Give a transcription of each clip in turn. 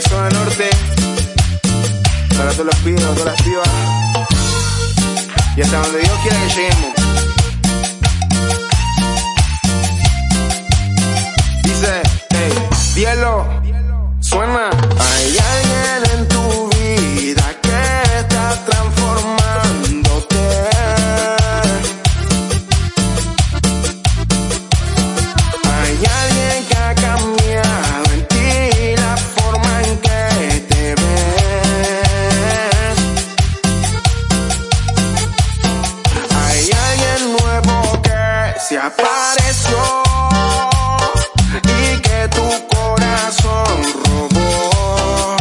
zona norte. Para todos los pibes, todas las pibas. Y hasta donde Dios quiera que lleguemos. Dice, hey, cielo, suena. apareció y que tu corazón robó.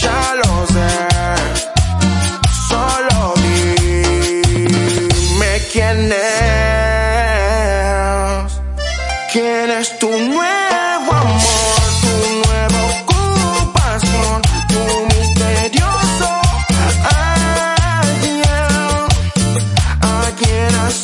Ya lo sé, solo dime quién es, quién es tu nuevo amor, tu nueva ocupación, tu misterioso alguien, a quien has